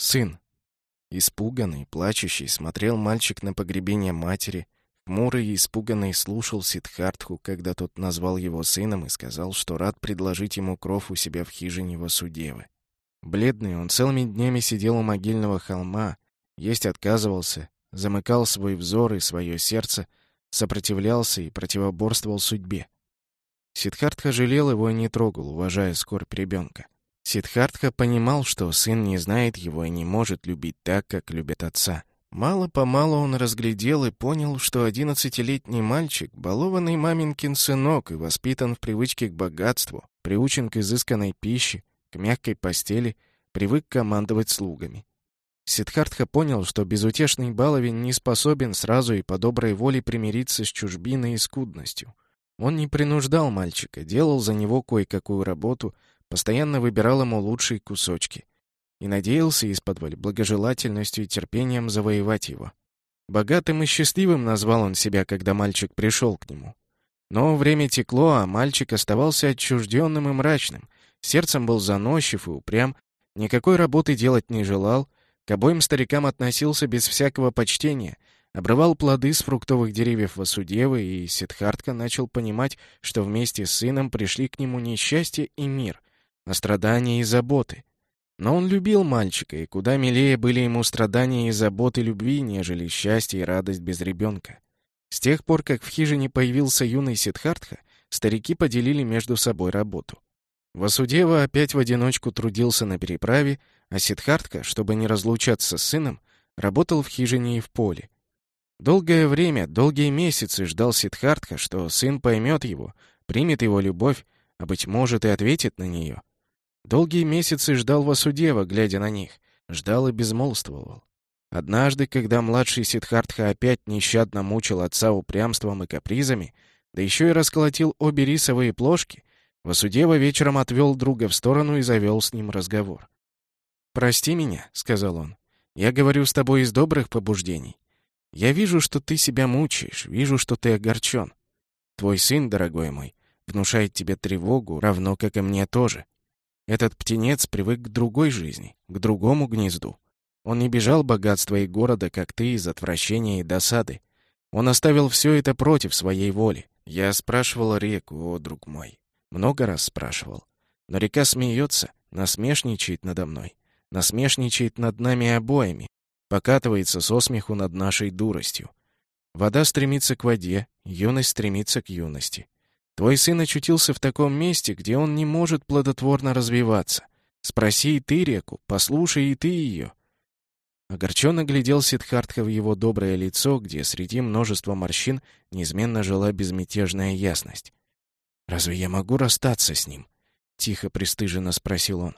сын. Испуганный, плачущий, смотрел мальчик на погребение матери, хмурый и испуганный слушал Сидхартху, когда тот назвал его сыном и сказал, что рад предложить ему кров у себя в хижине Васудевы. Бледный, он целыми днями сидел у могильного холма, есть отказывался, замыкал свой взор и свое сердце, сопротивлялся и противоборствовал судьбе. Сидхартха жалел его и не трогал, уважая скорбь ребенка. Сидхартха понимал, что сын не знает его и не может любить так, как любит отца. Мало-помалу он разглядел и понял, что одиннадцатилетний мальчик — балованный маменькин сынок и воспитан в привычке к богатству, приучен к изысканной пище, к мягкой постели, привык командовать слугами. Сидхартха понял, что безутешный баловень не способен сразу и по доброй воле примириться с чужбиной и скудностью. Он не принуждал мальчика, делал за него кое-какую работу, постоянно выбирал ему лучшие кусочки и надеялся из-под благожелательностью и терпением завоевать его. Богатым и счастливым назвал он себя, когда мальчик пришел к нему. Но время текло, а мальчик оставался отчужденным и мрачным, сердцем был заносчив и упрям, никакой работы делать не желал, к обоим старикам относился без всякого почтения, обрывал плоды с фруктовых деревьев Васудевы, и Сидхартка начал понимать, что вместе с сыном пришли к нему несчастье и мир, а страдания и заботы. Но он любил мальчика, и куда милее были ему страдания и заботы любви, нежели счастье и радость без ребенка. С тех пор, как в хижине появился юный Сидхартха, старики поделили между собой работу. Васудева опять в одиночку трудился на переправе, а Сидхартка, чтобы не разлучаться с сыном, работал в хижине и в поле. Долгое время, долгие месяцы ждал Сидхартха, что сын поймет его, примет его любовь, а, быть может, и ответит на нее. Долгие месяцы ждал Васудева, глядя на них, ждал и безмолвствовал. Однажды, когда младший Сидхартха опять нещадно мучил отца упрямством и капризами, да еще и расколотил обе рисовые плошки, Васудева вечером отвел друга в сторону и завел с ним разговор. «Прости меня», — сказал он. «Я говорю с тобой из добрых побуждений. Я вижу, что ты себя мучаешь, вижу, что ты огорчен. Твой сын, дорогой мой, внушает тебе тревогу, равно как и мне тоже. Этот птенец привык к другой жизни, к другому гнезду. Он не бежал богатства и города, как ты, из отвращения и досады. Он оставил все это против своей воли. Я спрашивал реку, о, друг мой. Много раз спрашивал. Но река смеется, насмешничает надо мной насмешничает над нами обоими, покатывается со смеху над нашей дуростью. Вода стремится к воде, юность стремится к юности. Твой сын очутился в таком месте, где он не может плодотворно развиваться. Спроси и ты реку, послушай и ты ее. Огорченно глядел Сидхартха в его доброе лицо, где среди множества морщин неизменно жила безмятежная ясность. «Разве я могу расстаться с ним?» — тихо пристыженно спросил он.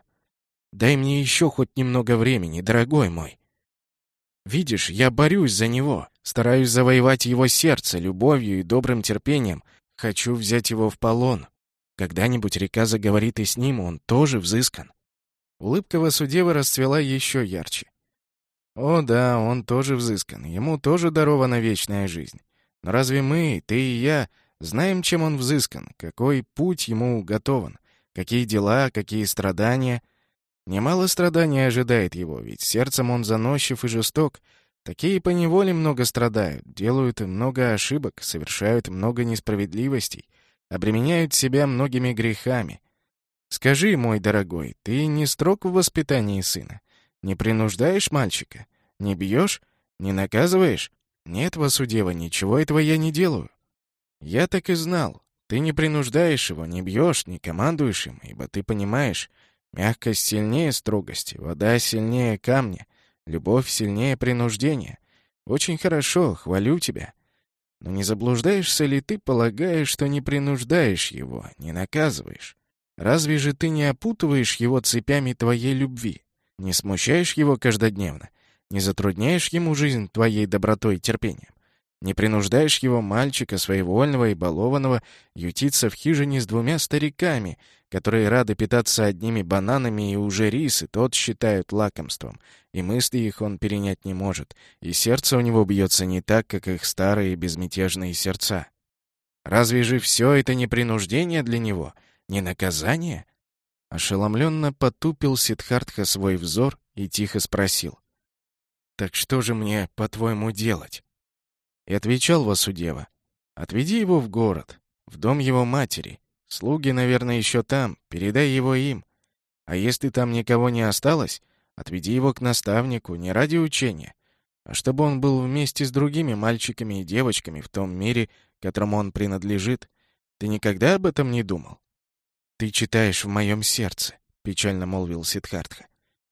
Дай мне еще хоть немного времени, дорогой мой. Видишь, я борюсь за него, стараюсь завоевать его сердце любовью и добрым терпением. Хочу взять его в полон. Когда-нибудь река заговорит и с ним, он тоже взыскан. Улыбка Васудева расцвела еще ярче. О да, он тоже взыскан, ему тоже дарована вечная жизнь. Но разве мы, ты и я, знаем, чем он взыскан, какой путь ему уготован, какие дела, какие страдания — Немало страданий ожидает его, ведь сердцем он заносчив и жесток. Такие поневоле много страдают, делают много ошибок, совершают много несправедливостей, обременяют себя многими грехами. Скажи, мой дорогой, ты не строг в воспитании сына? Не принуждаешь мальчика? Не бьешь? Не наказываешь? Нет, Васудева, ничего этого я не делаю. Я так и знал. Ты не принуждаешь его, не бьешь, не командуешь им, ибо ты понимаешь, Мягкость сильнее строгости, вода сильнее камня, любовь сильнее принуждения. Очень хорошо, хвалю тебя. Но не заблуждаешься ли ты, полагая, что не принуждаешь его, не наказываешь? Разве же ты не опутываешь его цепями твоей любви, не смущаешь его каждодневно, не затрудняешь ему жизнь твоей добротой и терпением? Не принуждаешь его, мальчика, своевольного и балованного, ютиться в хижине с двумя стариками, которые рады питаться одними бананами и уже рис, и тот считают лакомством, и мысли их он перенять не может, и сердце у него бьется не так, как их старые безмятежные сердца. Разве же все это не принуждение для него, не наказание? Ошеломленно потупил Сидхартха свой взор и тихо спросил. «Так что же мне, по-твоему, делать?» И отвечал Васудева. «Отведи его в город, в дом его матери. Слуги, наверное, еще там, передай его им. А если там никого не осталось, отведи его к наставнику не ради учения, а чтобы он был вместе с другими мальчиками и девочками в том мире, которому он принадлежит. Ты никогда об этом не думал? Ты читаешь в моем сердце, печально молвил Сидхартха.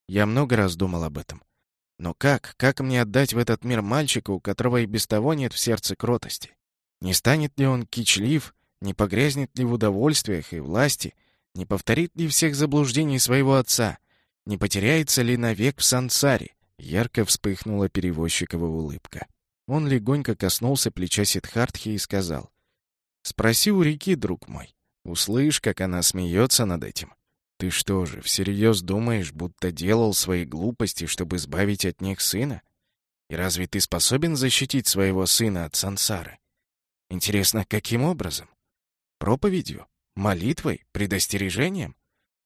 Я много раз думал об этом. Но как, как мне отдать в этот мир мальчика, у которого и без того нет в сердце кротости? Не станет ли он кичлив, не погрязнет ли в удовольствиях и власти, не повторит ли всех заблуждений своего отца, не потеряется ли навек в сансаре? Ярко вспыхнула перевозчикова улыбка. Он легонько коснулся плеча Сидхартхи и сказал, «Спроси у реки, друг мой. Услышь, как она смеется над этим. Ты что же, всерьез думаешь, будто делал свои глупости, чтобы избавить от них сына? И разве ты способен защитить своего сына от сансары? Интересно, каким образом? Проповедью? Молитвой? Предостережением?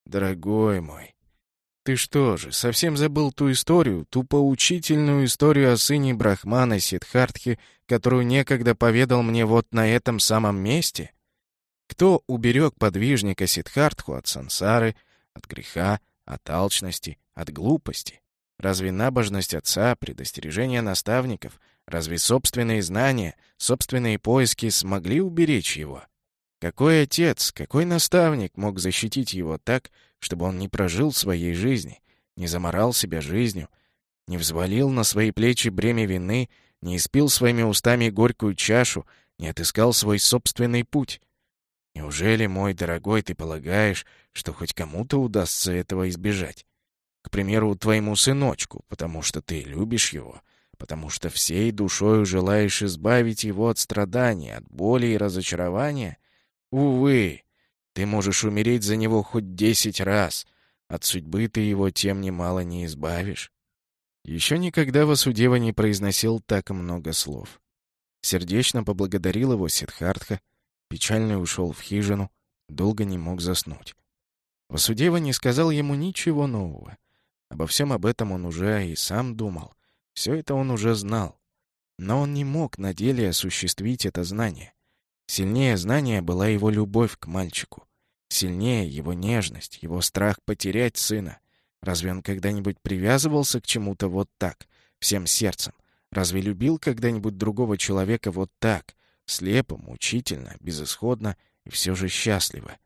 Дорогой мой, ты что же, совсем забыл ту историю, ту поучительную историю о сыне Брахмана Сидхартхи, которую некогда поведал мне вот на этом самом месте? Кто уберег подвижника Сидхартху от сансары, от греха, от алчности, от глупости? Разве набожность отца, предостережение наставников, разве собственные знания, собственные поиски смогли уберечь его? Какой отец, какой наставник мог защитить его так, чтобы он не прожил своей жизни, не заморал себя жизнью, не взвалил на свои плечи бремя вины, не испил своими устами горькую чашу, не отыскал свой собственный путь? Неужели, мой дорогой, ты полагаешь, что хоть кому-то удастся этого избежать? К примеру, твоему сыночку, потому что ты любишь его, потому что всей душою желаешь избавить его от страданий, от боли и разочарования? Увы, ты можешь умереть за него хоть десять раз. От судьбы ты его тем немало не избавишь. Еще никогда Васудева не произносил так много слов. Сердечно поблагодарил его Сидхартха, Печальный ушел в хижину, долго не мог заснуть. Васудева не сказал ему ничего нового. Обо всем об этом он уже и сам думал. Все это он уже знал. Но он не мог на деле осуществить это знание. Сильнее знания была его любовь к мальчику. Сильнее его нежность, его страх потерять сына. Разве он когда-нибудь привязывался к чему-то вот так, всем сердцем? Разве любил когда-нибудь другого человека вот так, Слепо, мучительно, безысходно и все же счастливо.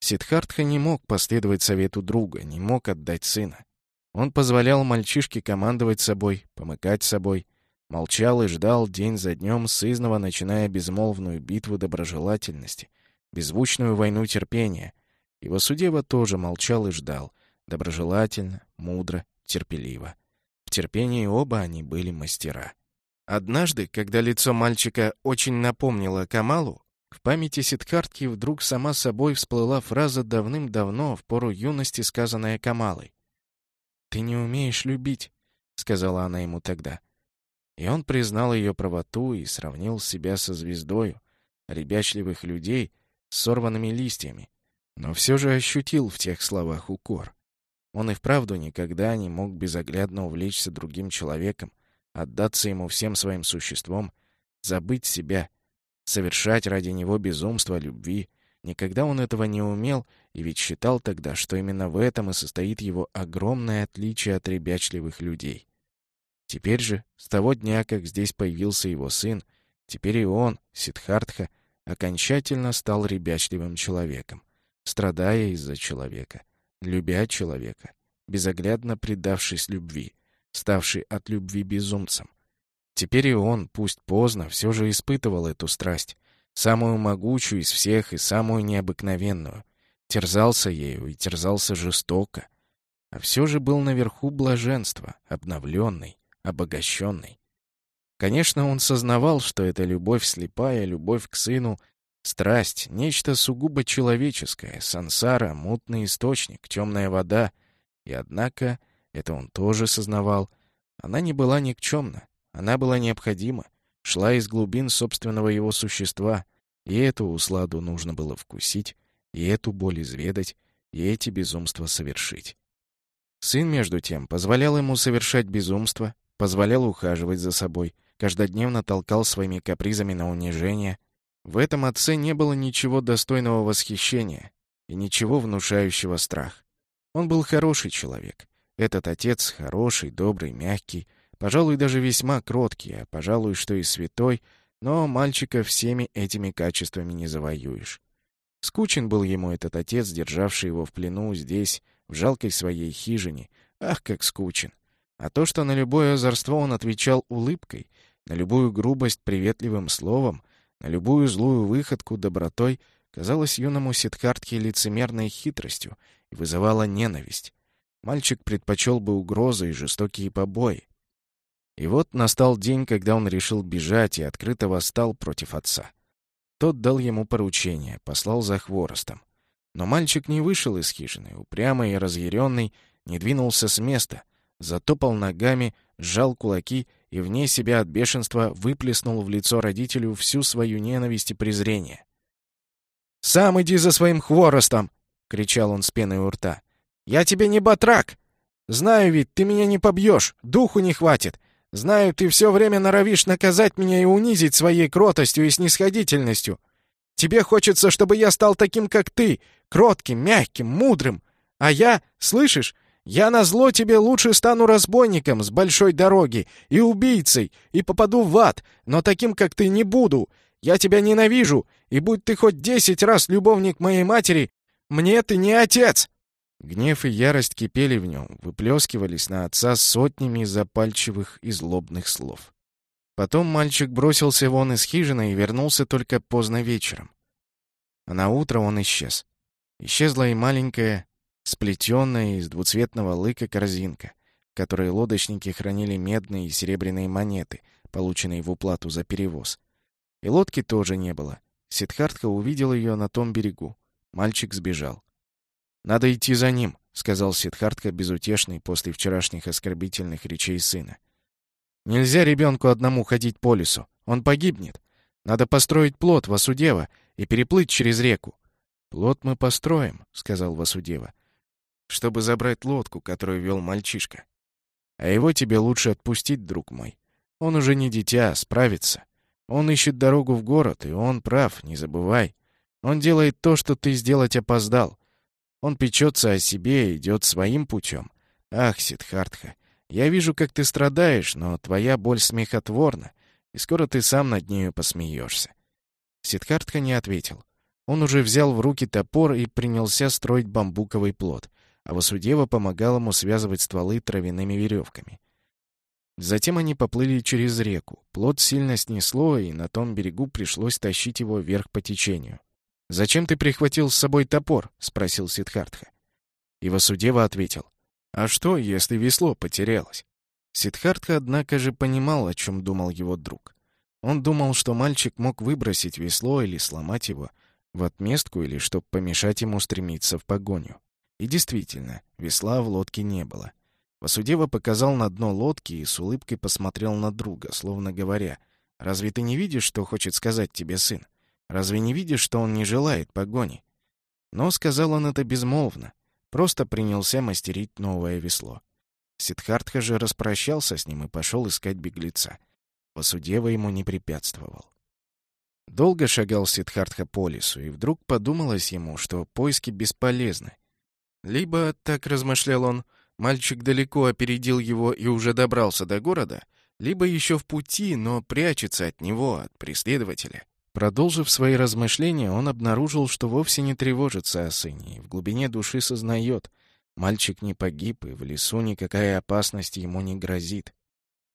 Сидхартха не мог последовать совету друга, не мог отдать сына. Он позволял мальчишке командовать собой, помыкать собой, молчал и ждал день за днем, сызново начиная безмолвную битву доброжелательности, беззвучную войну терпения. Его судева тоже молчал и ждал, доброжелательно, мудро, терпеливо. В терпении оба они были мастера. Однажды, когда лицо мальчика очень напомнило Камалу, в памяти Сидхартки вдруг сама собой всплыла фраза давным-давно, в пору юности, сказанная Камалой. «Ты не умеешь любить», — сказала она ему тогда. И он признал ее правоту и сравнил себя со звездою, ребячливых людей с сорванными листьями, но все же ощутил в тех словах укор. Он и вправду никогда не мог безоглядно увлечься другим человеком, отдаться ему всем своим существом, забыть себя, совершать ради него безумство любви. Никогда он этого не умел, и ведь считал тогда, что именно в этом и состоит его огромное отличие от ребячливых людей. Теперь же, с того дня, как здесь появился его сын, теперь и он, Сидхартха, окончательно стал ребячливым человеком, страдая из-за человека, любя человека, безоглядно предавшись любви, ставший от любви безумцем. Теперь и он, пусть поздно, все же испытывал эту страсть, самую могучую из всех и самую необыкновенную. Терзался ею и терзался жестоко. А все же был наверху блаженства, обновленный, обогащенный. Конечно, он сознавал, что эта любовь слепая, любовь к сыну, страсть, нечто сугубо человеческое, сансара, мутный источник, темная вода. И однако это он тоже сознавал. Она не была никчемна, она была необходима, шла из глубин собственного его существа, и эту усладу нужно было вкусить, и эту боль изведать, и эти безумства совершить. Сын, между тем, позволял ему совершать безумство, позволял ухаживать за собой, каждодневно толкал своими капризами на унижение. В этом отце не было ничего достойного восхищения и ничего внушающего страх. Он был хороший человек. Этот отец хороший, добрый, мягкий, пожалуй, даже весьма кроткий, а, пожалуй, что и святой, но мальчика всеми этими качествами не завоюешь. Скучен был ему этот отец, державший его в плену здесь, в жалкой своей хижине. Ах, как скучен! А то, что на любое озорство он отвечал улыбкой, на любую грубость приветливым словом, на любую злую выходку добротой, казалось юному Сидхартке лицемерной хитростью и вызывало ненависть. Мальчик предпочел бы угрозы и жестокие побои. И вот настал день, когда он решил бежать и открыто восстал против отца. Тот дал ему поручение, послал за хворостом. Но мальчик не вышел из хижины, упрямый и разъяренный, не двинулся с места, затопал ногами, сжал кулаки и вне себя от бешенства выплеснул в лицо родителю всю свою ненависть и презрение. «Сам иди за своим хворостом!» — кричал он с пеной у рта. «Я тебе не батрак! Знаю ведь, ты меня не побьешь, духу не хватит. Знаю, ты все время норовишь наказать меня и унизить своей кротостью и снисходительностью. Тебе хочется, чтобы я стал таким, как ты, кротким, мягким, мудрым. А я, слышишь, я на зло тебе лучше стану разбойником с большой дороги и убийцей, и попаду в ад, но таким, как ты, не буду. Я тебя ненавижу, и будь ты хоть десять раз любовник моей матери, мне ты не отец!» Гнев и ярость кипели в нем, выплескивались на отца сотнями запальчивых и злобных слов. Потом мальчик бросился вон из хижины и вернулся только поздно вечером. А на утро он исчез. Исчезла и маленькая, сплетенная из двуцветного лыка корзинка, в которой лодочники хранили медные и серебряные монеты, полученные в уплату за перевоз. И лодки тоже не было. Сидхартха увидел ее на том берегу. Мальчик сбежал. «Надо идти за ним», — сказал Сидхартха, безутешный после вчерашних оскорбительных речей сына. «Нельзя ребенку одному ходить по лесу. Он погибнет. Надо построить плот Васудева и переплыть через реку». «Плот мы построим», — сказал Васудева, «чтобы забрать лодку, которую вел мальчишка. А его тебе лучше отпустить, друг мой. Он уже не дитя, справится. Он ищет дорогу в город, и он прав, не забывай. Он делает то, что ты сделать опоздал. Он печется о себе и идет своим путем. Ах, Сидхартха, я вижу, как ты страдаешь, но твоя боль смехотворна, и скоро ты сам над нею посмеешься. Сидхартха не ответил. Он уже взял в руки топор и принялся строить бамбуковый плод, а Васудева помогал ему связывать стволы травяными веревками. Затем они поплыли через реку. Плод сильно снесло, и на том берегу пришлось тащить его вверх по течению. «Зачем ты прихватил с собой топор?» — спросил Сидхартха. И Васудева ответил. «А что, если весло потерялось?» Сидхартха, однако же, понимал, о чем думал его друг. Он думал, что мальчик мог выбросить весло или сломать его в отместку или чтобы помешать ему стремиться в погоню. И действительно, весла в лодке не было. Васудева показал на дно лодки и с улыбкой посмотрел на друга, словно говоря, «Разве ты не видишь, что хочет сказать тебе сын? Разве не видишь, что он не желает погони? Но сказал он это безмолвно, просто принялся мастерить новое весло. Сидхартха же распрощался с ним и пошел искать беглеца. Васудева ему не препятствовал. Долго шагал Сидхартха по лесу, и вдруг подумалось ему, что поиски бесполезны. Либо, так размышлял он, мальчик далеко опередил его и уже добрался до города, либо еще в пути, но прячется от него, от преследователя. Продолжив свои размышления, он обнаружил, что вовсе не тревожится о сыне и в глубине души сознает, мальчик не погиб, и в лесу никакая опасность ему не грозит.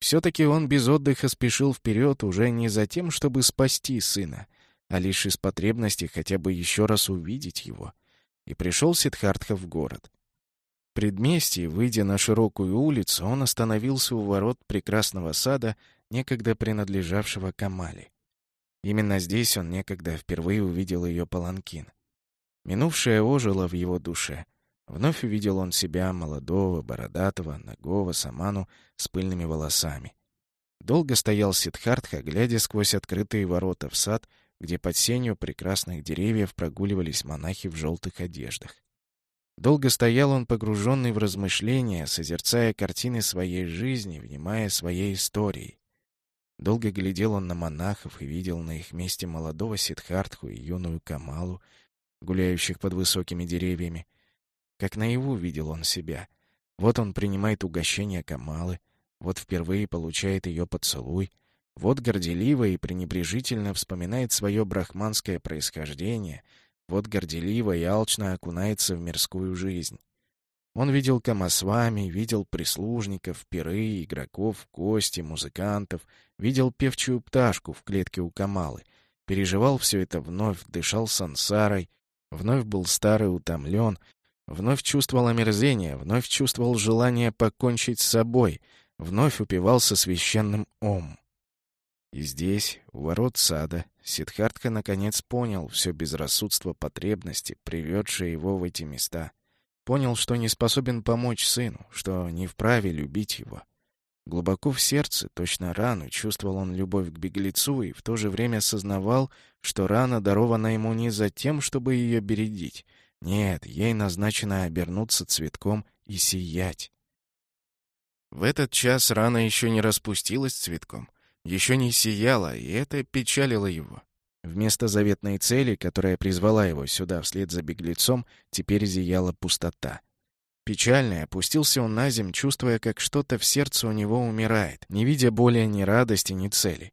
Все-таки он без отдыха спешил вперед уже не за тем, чтобы спасти сына, а лишь из потребности хотя бы еще раз увидеть его. И пришел Сидхартха в город. В предместье, выйдя на широкую улицу, он остановился у ворот прекрасного сада, некогда принадлежавшего Камали. Именно здесь он некогда впервые увидел ее паланкин. Минувшее ожило в его душе. Вновь увидел он себя, молодого, бородатого, нагого саману с пыльными волосами. Долго стоял Сидхартха, глядя сквозь открытые ворота в сад, где под сенью прекрасных деревьев прогуливались монахи в желтых одеждах. Долго стоял он погруженный в размышления, созерцая картины своей жизни, внимая своей историей. Долго глядел он на монахов и видел на их месте молодого Сидхартху и юную Камалу, гуляющих под высокими деревьями. Как наяву видел он себя. Вот он принимает угощение Камалы, вот впервые получает ее поцелуй, вот горделиво и пренебрежительно вспоминает свое брахманское происхождение, вот горделиво и алчно окунается в мирскую жизнь. Он видел камасвами, видел прислужников, пиры, игроков, гости, музыкантов, видел певчую пташку в клетке у Камалы, переживал все это вновь, дышал сансарой, вновь был старый утомлен, вновь чувствовал омерзение, вновь чувствовал желание покончить с собой, вновь упивался священным ом. И здесь, у ворот сада, Сидхартха наконец понял все безрассудство потребности, приведшее его в эти места — Понял, что не способен помочь сыну, что не вправе любить его. Глубоко в сердце, точно рану, чувствовал он любовь к беглецу и в то же время осознавал, что рана дарована ему не за тем, чтобы ее бередить. Нет, ей назначено обернуться цветком и сиять. В этот час рана еще не распустилась цветком, еще не сияла, и это печалило его. Вместо заветной цели, которая призвала его сюда вслед за беглецом, теперь зияла пустота. Печальный опустился он на земь, чувствуя, как что-то в сердце у него умирает, не видя более ни радости, ни цели.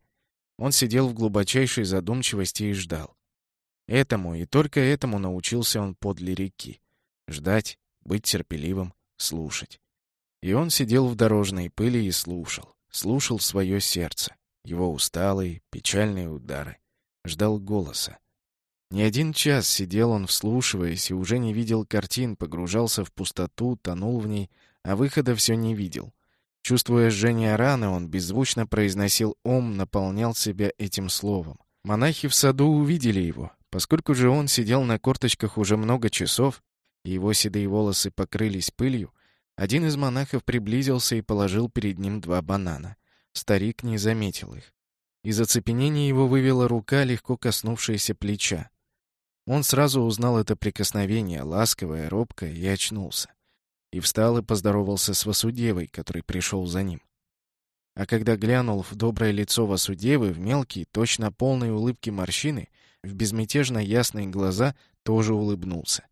Он сидел в глубочайшей задумчивости и ждал. Этому и только этому научился он подле реки. Ждать, быть терпеливым, слушать. И он сидел в дорожной пыли и слушал. Слушал свое сердце, его усталые, печальные удары ждал голоса. Не один час сидел он, вслушиваясь, и уже не видел картин, погружался в пустоту, тонул в ней, а выхода все не видел. Чувствуя жжение раны, он беззвучно произносил «Ом», наполнял себя этим словом. Монахи в саду увидели его. Поскольку же он сидел на корточках уже много часов, и его седые волосы покрылись пылью, один из монахов приблизился и положил перед ним два банана. Старик не заметил их. Из оцепенения его вывела рука, легко коснувшаяся плеча. Он сразу узнал это прикосновение, ласковое, робкое, и очнулся. И встал и поздоровался с Васудевой, который пришел за ним. А когда глянул в доброе лицо Васудевы, в мелкие, точно полные улыбки морщины, в безмятежно ясные глаза, тоже улыбнулся.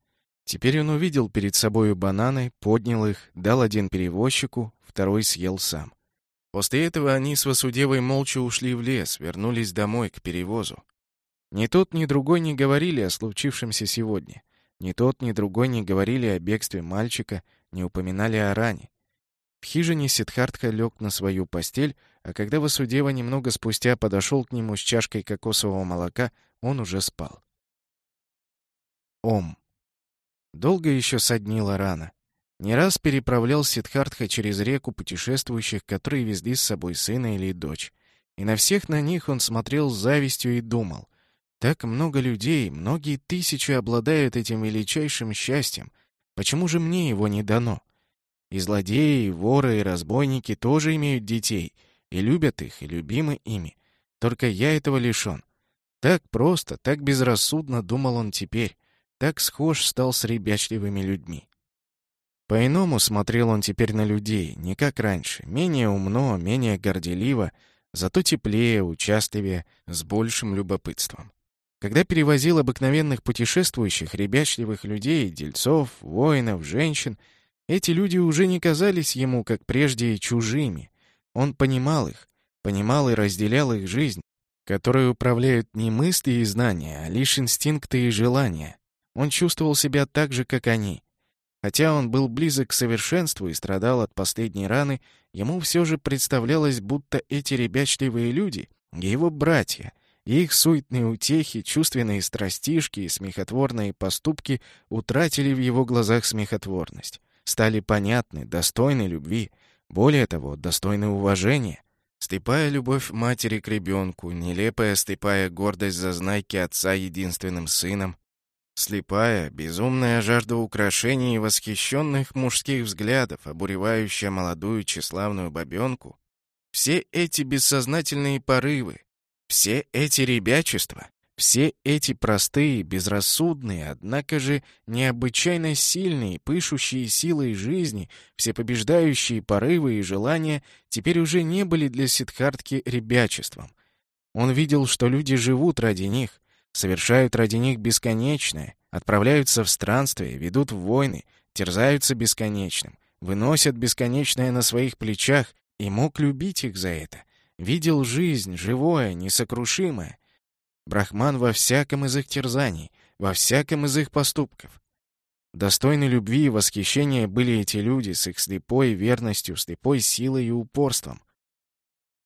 Теперь он увидел перед собою бананы, поднял их, дал один перевозчику, второй съел сам. После этого они с Васудевой молча ушли в лес, вернулись домой к перевозу. Ни тот, ни другой не говорили о случившемся сегодня. Ни тот, ни другой не говорили о бегстве мальчика, не упоминали о ране. В хижине Сидхартха лег на свою постель, а когда Васудева немного спустя подошел к нему с чашкой кокосового молока, он уже спал. Ом. Долго еще соднила рана. Не раз переправлял Сидхартха через реку путешествующих, которые везли с собой сына или дочь. И на всех на них он смотрел с завистью и думал. Так много людей, многие тысячи обладают этим величайшим счастьем. Почему же мне его не дано? И злодеи, и воры, и разбойники тоже имеют детей, и любят их, и любимы ими. Только я этого лишен. Так просто, так безрассудно думал он теперь. Так схож стал с ребячливыми людьми. По-иному смотрел он теперь на людей, не как раньше, менее умно, менее горделиво, зато теплее, участливее, с большим любопытством. Когда перевозил обыкновенных путешествующих, ребячливых людей, дельцов, воинов, женщин, эти люди уже не казались ему, как прежде, чужими. Он понимал их, понимал и разделял их жизнь, которой управляют не мысли и знания, а лишь инстинкты и желания. Он чувствовал себя так же, как они — Хотя он был близок к совершенству и страдал от последней раны, ему все же представлялось, будто эти ребячливые люди — его братья, и их суетные утехи, чувственные страстишки и смехотворные поступки утратили в его глазах смехотворность, стали понятны, достойны любви, более того, достойны уважения. Слепая любовь матери к ребенку, нелепая слепая гордость за знайки отца единственным сыном, Слепая, безумная жажда украшений и восхищенных мужских взглядов, обуревающая молодую тщеславную бабенку, все эти бессознательные порывы, все эти ребячества, Все эти простые, безрассудные, однако же необычайно сильные, пышущие силой жизни, всепобеждающие порывы и желания теперь уже не были для Сидхартки ребячеством. Он видел, что люди живут ради них, совершают ради них бесконечное, отправляются в странствия, ведут войны, терзаются бесконечным, выносят бесконечное на своих плечах и мог любить их за это. Видел жизнь, живое, несокрушимое. Брахман во всяком из их терзаний, во всяком из их поступков. Достойны любви и восхищения были эти люди с их слепой верностью, слепой силой и упорством.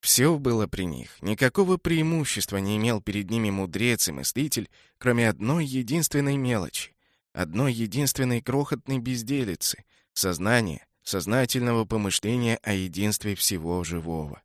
Все было при них. Никакого преимущества не имел перед ними мудрец и мыслитель, кроме одной единственной мелочи, одной единственной крохотной безделицы — сознания, сознательного помышления о единстве всего живого.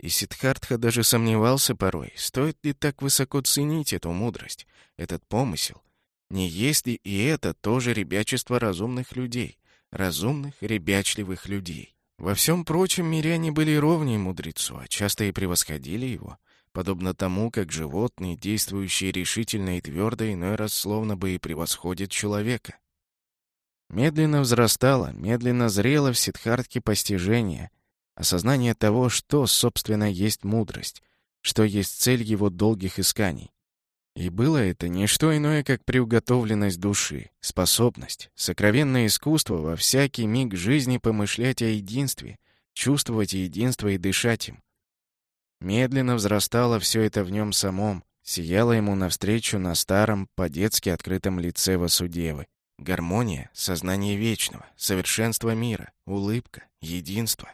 И Сиддхартха даже сомневался порой, стоит ли так высоко ценить эту мудрость, этот помысел. Не есть ли и это тоже ребячество разумных людей, разумных, ребячливых людей? Во всем прочем миряне были ровнее мудрецу, а часто и превосходили его, подобно тому, как животные, действующие решительно и твердо, иной раз словно бы и превосходят человека. Медленно взрастало, медленно зрело в Сидхартке постижение, осознание того, что, собственно, есть мудрость, что есть цель его долгих исканий. И было это не что иное, как приуготовленность души, способность, сокровенное искусство во всякий миг жизни помышлять о единстве, чувствовать единство и дышать им. Медленно взрастало все это в нем самом, сияло ему навстречу на старом, по-детски открытом лице Васудевы. Гармония, сознание вечного, совершенство мира, улыбка, единство.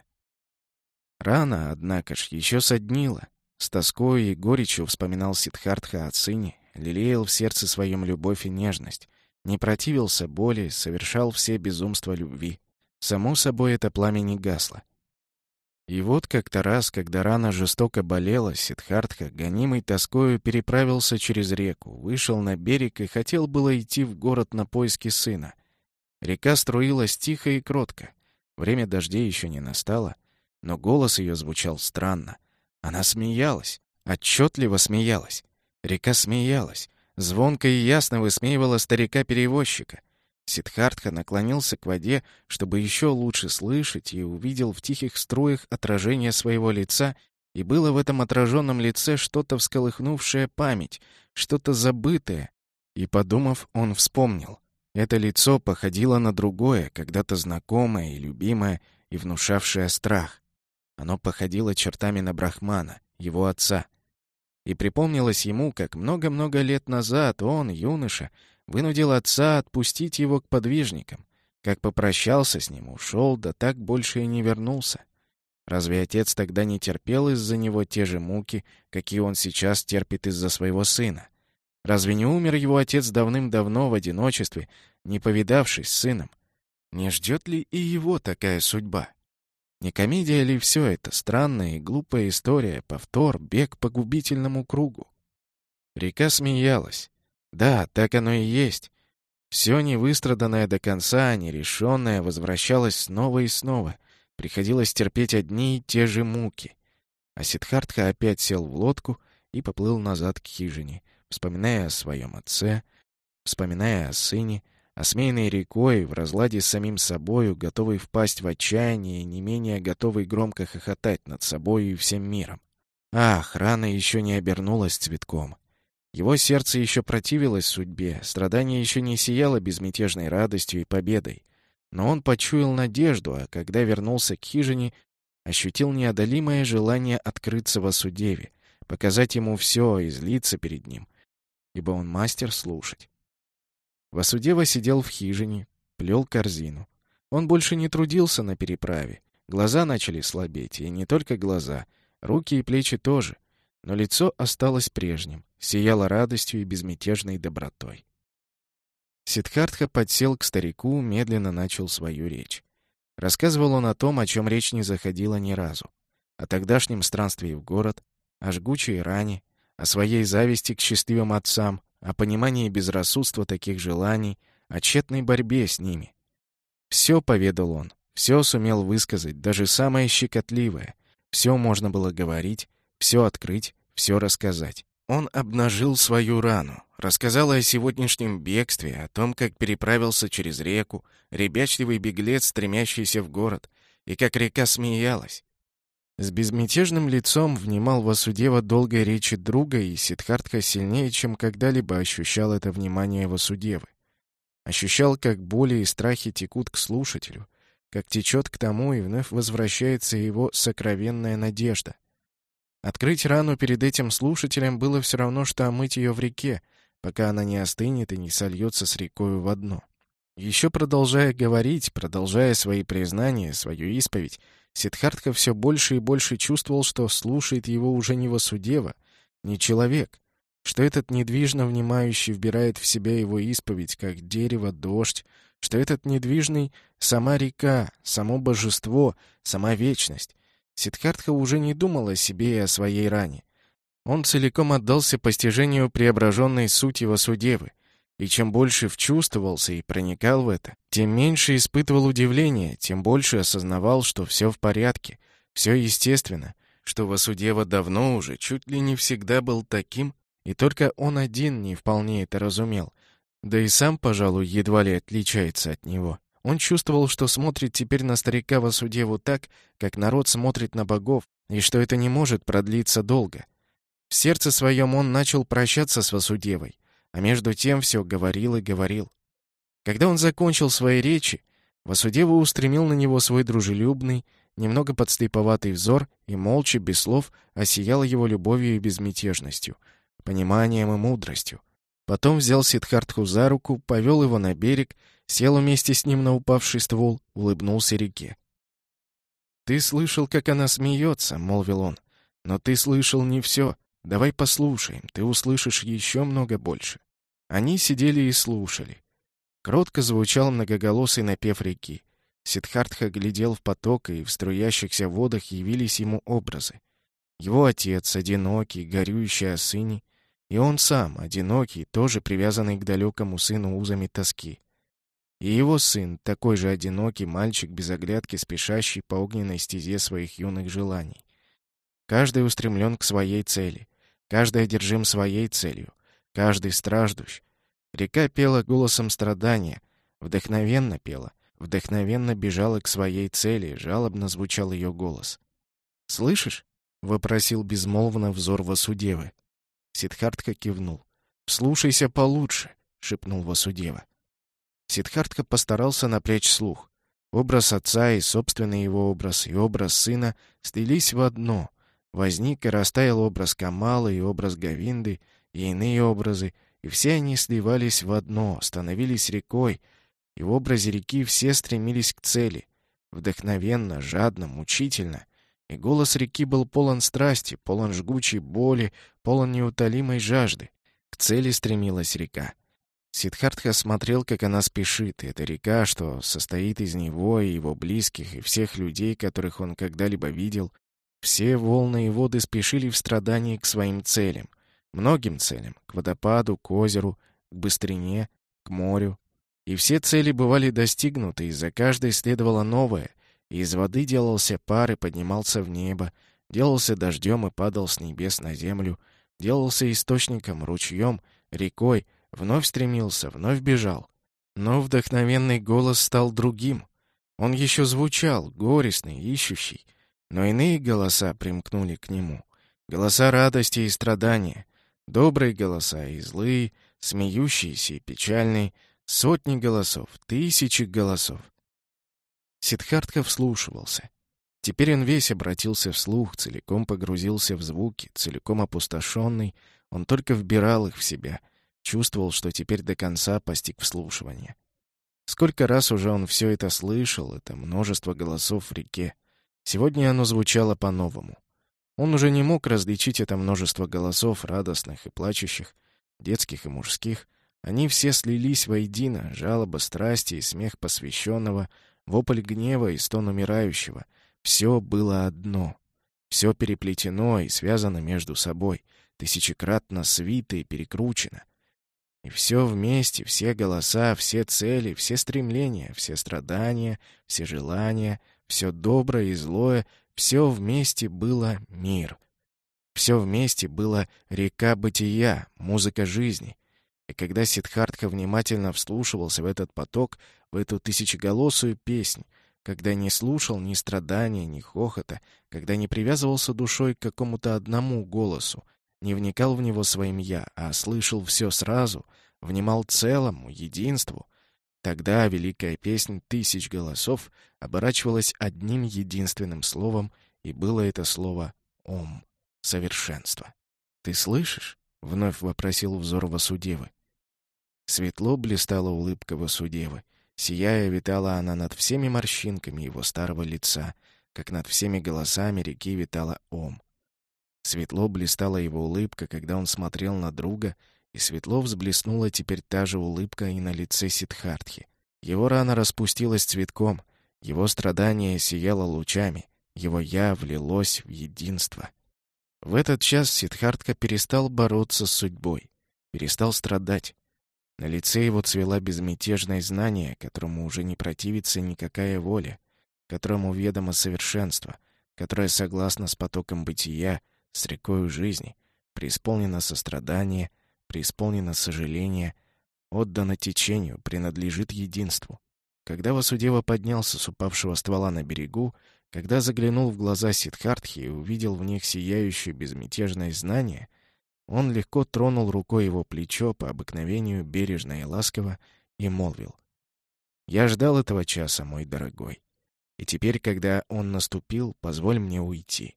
Рано, однако ж, еще соднило, с тоской и горечью вспоминал Сидхартха о сыне, лелеял в сердце своем любовь и нежность, не противился боли, совершал все безумства любви. Само собой, это пламя не гасло. И вот как-то раз, когда рана жестоко болела, Сидхартха, гонимый тоскою, переправился через реку, вышел на берег и хотел было идти в город на поиски сына. Река струилась тихо и кротко. Время дождей еще не настало, но голос ее звучал странно. Она смеялась, отчетливо смеялась. Река смеялась, звонко и ясно высмеивала старика-перевозчика. Сидхартха наклонился к воде, чтобы еще лучше слышать, и увидел в тихих струях отражение своего лица, и было в этом отраженном лице что-то всколыхнувшее память, что-то забытое. И, подумав, он вспомнил. Это лицо походило на другое, когда-то знакомое и любимое, и внушавшее страх. Оно походило чертами на Брахмана, его отца. И припомнилось ему, как много-много лет назад он, юноша, вынудил отца отпустить его к подвижникам, как попрощался с ним, ушел, да так больше и не вернулся. Разве отец тогда не терпел из-за него те же муки, какие он сейчас терпит из-за своего сына? Разве не умер его отец давным-давно в одиночестве, не повидавшись с сыном? Не ждет ли и его такая судьба? Не комедия ли все это, странная и глупая история, повтор, бег по губительному кругу? Река смеялась. Да, так оно и есть. Все невыстраданное до конца, нерешенное возвращалось снова и снова. Приходилось терпеть одни и те же муки. А Сидхартха опять сел в лодку и поплыл назад к хижине, вспоминая о своем отце, вспоминая о сыне, осмеянный рекой, в разладе с самим собою, готовый впасть в отчаяние не менее готовый громко хохотать над собою и всем миром. Ах, рана еще не обернулась цветком. Его сердце еще противилось судьбе, страдание еще не сияло безмятежной радостью и победой. Но он почуял надежду, а когда вернулся к хижине, ощутил неодолимое желание открыться Васудеве, показать ему все и злиться перед ним, ибо он мастер слушать. Васудева сидел в хижине, плел корзину. Он больше не трудился на переправе. Глаза начали слабеть, и не только глаза, руки и плечи тоже. Но лицо осталось прежним, сияло радостью и безмятежной добротой. Сидхартха подсел к старику, медленно начал свою речь. Рассказывал он о том, о чем речь не заходила ни разу. О тогдашнем странстве в город, о жгучей ране, о своей зависти к счастливым отцам, о понимании безрассудства таких желаний, о тщетной борьбе с ними. Все поведал он, все сумел высказать, даже самое щекотливое. Все можно было говорить, все открыть, все рассказать. Он обнажил свою рану, рассказал о сегодняшнем бегстве, о том, как переправился через реку, ребячливый беглец, стремящийся в город, и как река смеялась. С безмятежным лицом внимал Васудева долгой речи друга, и Сидхартха сильнее, чем когда-либо ощущал это внимание Васудевы. Ощущал, как боли и страхи текут к слушателю, как течет к тому и вновь возвращается его сокровенная надежда. Открыть рану перед этим слушателем было все равно, что омыть ее в реке, пока она не остынет и не сольется с рекою в одно. Еще продолжая говорить, продолжая свои признания, свою исповедь, Сидхартха все больше и больше чувствовал, что слушает его уже не Васудева, не человек, что этот недвижно внимающий вбирает в себя его исповедь, как дерево, дождь, что этот недвижный — сама река, само божество, сама вечность. Сидхартха уже не думал о себе и о своей ране. Он целиком отдался постижению преображенной сути Васудевы — и чем больше вчувствовался и проникал в это, тем меньше испытывал удивления, тем больше осознавал, что все в порядке, все естественно, что Васудева давно уже чуть ли не всегда был таким, и только он один не вполне это разумел, да и сам, пожалуй, едва ли отличается от него. Он чувствовал, что смотрит теперь на старика Васудеву так, как народ смотрит на богов, и что это не может продлиться долго. В сердце своем он начал прощаться с Васудевой, а между тем все говорил и говорил. Когда он закончил свои речи, Васудева устремил на него свой дружелюбный, немного подслеповатый взор и молча, без слов, осиял его любовью и безмятежностью, пониманием и мудростью. Потом взял Сидхартху за руку, повел его на берег, сел вместе с ним на упавший ствол, улыбнулся реке. «Ты слышал, как она смеется», — молвил он. «Но ты слышал не все. Давай послушаем, ты услышишь еще много больше». Они сидели и слушали. Кротко звучал многоголосый напев реки. Сидхартха глядел в поток, и в струящихся водах явились ему образы. Его отец, одинокий, горюющий о сыне, и он сам, одинокий, тоже привязанный к далекому сыну узами тоски. И его сын, такой же одинокий мальчик без оглядки, спешащий по огненной стезе своих юных желаний. Каждый устремлен к своей цели, каждый одержим своей целью — каждый страждущ. Река пела голосом страдания, вдохновенно пела, вдохновенно бежала к своей цели, жалобно звучал ее голос. «Слышишь?» — вопросил безмолвно взор Васудевы. Сидхартка кивнул. «Слушайся получше», — шепнул Васудева. Сидхартка постарался напрячь слух. Образ отца и собственный его образ, и образ сына слились в одно. Возник и растаял образ Камала и образ Гавинды, и иные образы, и все они сливались в одно, становились рекой, и в образе реки все стремились к цели, вдохновенно, жадно, мучительно. И голос реки был полон страсти, полон жгучей боли, полон неутолимой жажды. К цели стремилась река. Сидхартха смотрел, как она спешит, и эта река, что состоит из него и его близких, и всех людей, которых он когда-либо видел, все волны и воды спешили в страдании к своим целям — Многим целям — к водопаду, к озеру, к быстрине, к морю. И все цели бывали достигнуты, и за каждой следовало новое, и из воды делался пар и поднимался в небо, делался дождем и падал с небес на землю, делался источником, ручьем, рекой, вновь стремился, вновь бежал. Но вдохновенный голос стал другим. Он еще звучал, горестный, ищущий, но иные голоса примкнули к нему. Голоса радости и страдания, Добрые голоса и злые, смеющиеся и печальные, сотни голосов, тысячи голосов. Сидхартха вслушивался. Теперь он весь обратился вслух, целиком погрузился в звуки, целиком опустошенный, он только вбирал их в себя, чувствовал, что теперь до конца постиг вслушивание. Сколько раз уже он все это слышал, это множество голосов в реке. Сегодня оно звучало по-новому. Он уже не мог различить это множество голосов, радостных и плачущих, детских и мужских. Они все слились воедино, жалоба страсти и смех посвященного, вопль гнева и стон умирающего. Все было одно. Все переплетено и связано между собой, тысячекратно свито и перекручено. И все вместе, все голоса, все цели, все стремления, все страдания, все желания, все доброе и злое все вместе было мир. Все вместе было река бытия, музыка жизни. И когда Сидхартха внимательно вслушивался в этот поток, в эту тысячеголосую песнь, когда не слушал ни страдания, ни хохота, когда не привязывался душой к какому-то одному голосу, не вникал в него своим «я», а слышал все сразу, внимал целому, единству, тогда великая песнь тысяч голосов оборачивалась одним единственным словом, и было это слово «Ом» — совершенство. «Ты слышишь?» — вновь вопросил взор Васудевы. Светло блистала улыбка Васудевы. Сияя, витала она над всеми морщинками его старого лица, как над всеми голосами реки витала Ом. Светло блистала его улыбка, когда он смотрел на друга, и светло взблеснула теперь та же улыбка и на лице Сидхартхи. Его рана распустилась цветком, его страдание сияло лучами, его «я» влилось в единство. В этот час Сидхартка перестал бороться с судьбой, перестал страдать. На лице его цвела безмятежное знание, которому уже не противится никакая воля, которому ведомо совершенство, которое согласно с потоком бытия, с рекою жизни, преисполнено сострадание, преисполнено сожаление, отдано течению, принадлежит единству. Когда Васудева поднялся с упавшего ствола на берегу, когда заглянул в глаза Сидхартхи и увидел в них сияющее безмятежное знание — он легко тронул рукой его плечо по обыкновению бережно и ласково и молвил. «Я ждал этого часа, мой дорогой. И теперь, когда он наступил, позволь мне уйти.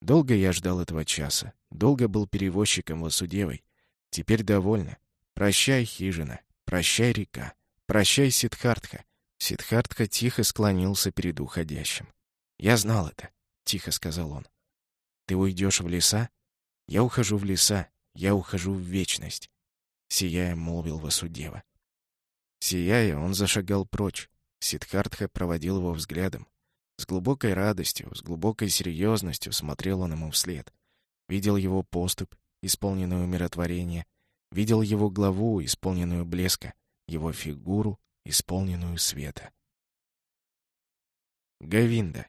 Долго я ждал этого часа, долго был перевозчиком Васудевой. Теперь довольно. Прощай, хижина, прощай, река, прощай, Сидхартха». Сидхартха тихо склонился перед уходящим. «Я знал это», — тихо сказал он. «Ты уйдешь в леса?» Я ухожу в леса, я ухожу в вечность, сияя, молвил Васудева. Сияя, он зашагал прочь. Сидхартха проводил его взглядом. С глубокой радостью, с глубокой серьезностью смотрел он ему вслед. Видел его поступь, исполненную умиротворения, видел его главу, исполненную блеска, его фигуру, исполненную света. Гавинда.